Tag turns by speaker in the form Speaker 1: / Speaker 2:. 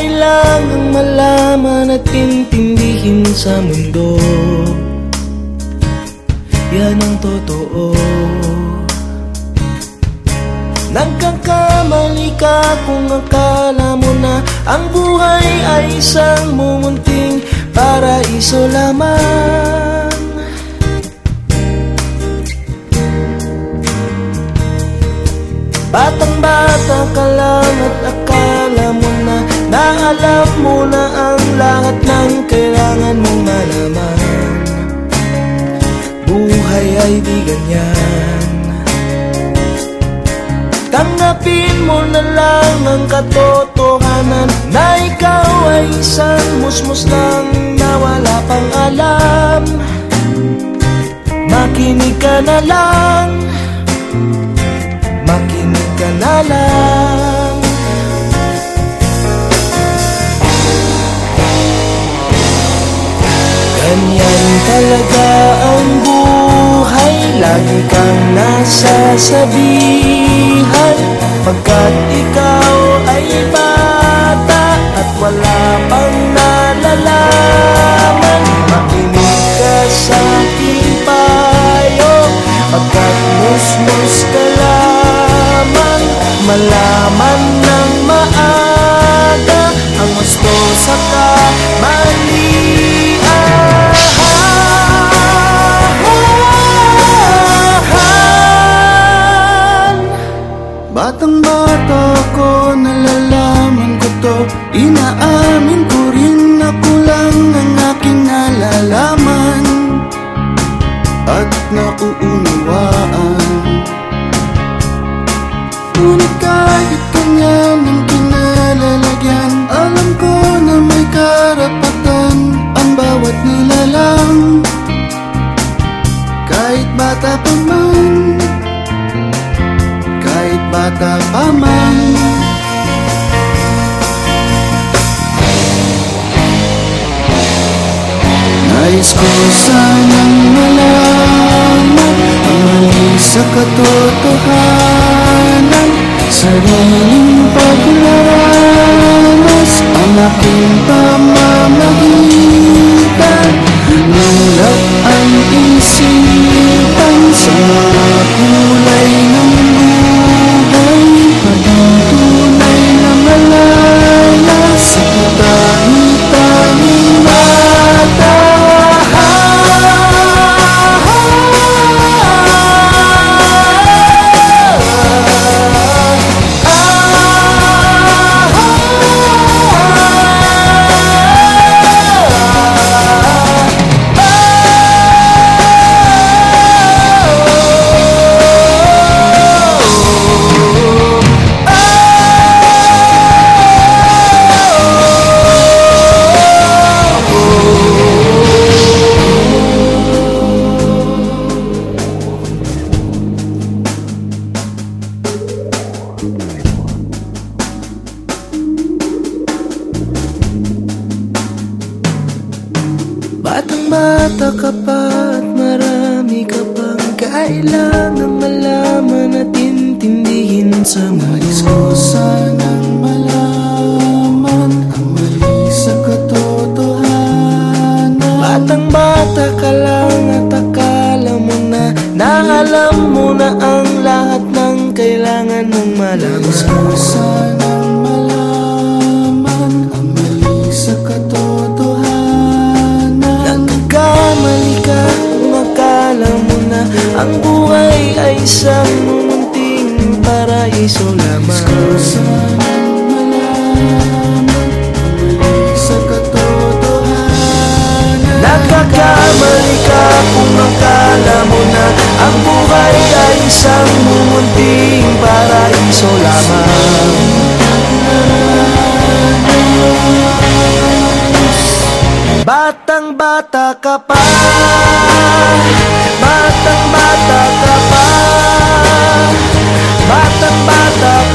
Speaker 1: Kailangang malaman at intindihin sa mundo. Yan ang totoo. Nagkakamali ka kung akala mo na Ang buhay ay isang mumunting paraiso lamang. Batang bata ka lang at na Naalam mo na ang lahat ng kailangan mong malaman. Buhay ay di ganyan. Tanggapin mo na lang ang katotohanan Na ikaw ay isang musmus lang na wala pang alam. Makinig ka na lang. Makinig ka na lang Ganyan talaga ang buhay Lagi kang nasasabihan Pagkat ikaw ay bata At wala pang
Speaker 2: bata ko, nalalaman ko to. Inaamin ko rin na kulang ang aking nalalaman. At nauunawaan. Ngunit kahit ganyan ang kinalalagyan Alam ko na may karapatan ang bawat nilalang. Kahit bata pa man bata pa man. Nais ko sanang malaman Ang mali sa katotohanan. Sariling paglaranas Ang aking pamamagitan bata
Speaker 1: ka marami ka pang Kailangan malaman at intindihin sa mundo
Speaker 2: ko. Sanang malaman Ang mali
Speaker 1: Batang bata ka lang at akala mo na Naalam mo na ang lahat ng kailangan
Speaker 2: ko.
Speaker 1: Malaman
Speaker 2: sanang
Speaker 1: buhay ay isang munting paraiso lamang.
Speaker 2: Sanang malaman Ang mali sa katotohanan.
Speaker 1: Nagkakamali ka kung akala mo na. Ang buhay ay isang mumunting paraiso lamang Batang bata ka pa. Batang bata ka pa. Batang bata ka